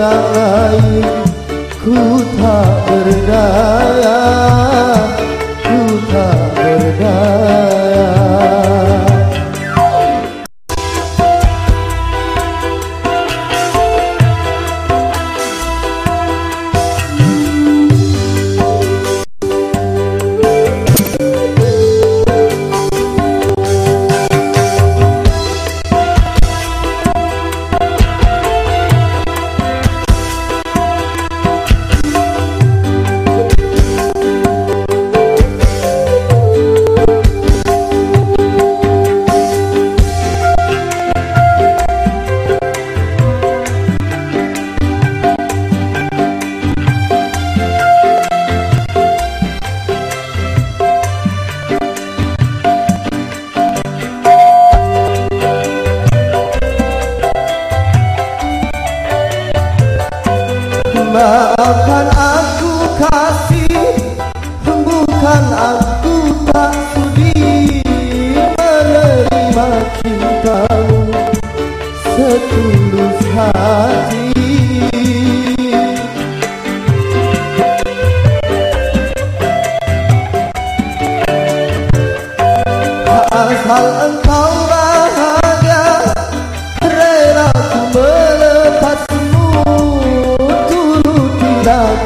yang lain ku tak berdaya Baba.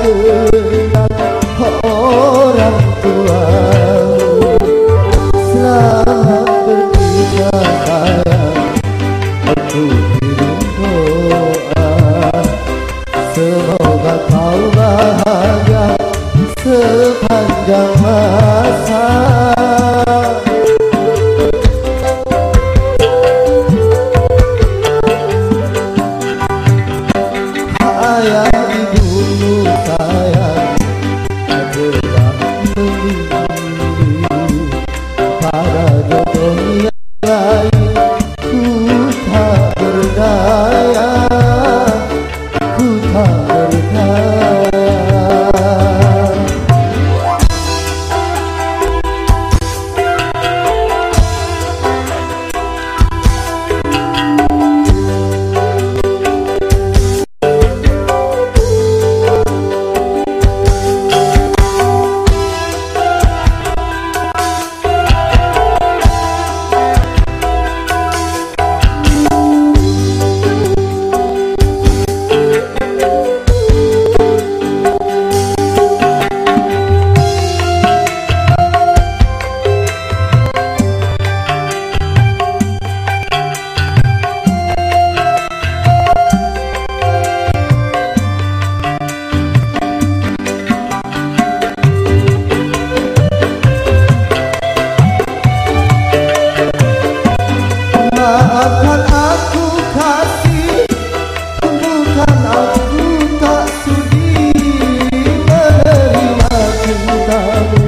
kenang orang tua Selamat bertiga Aku kirim doa. Semoga kau bahagia. Akan aku kasih Bukan aku tak sudi menerima cintamu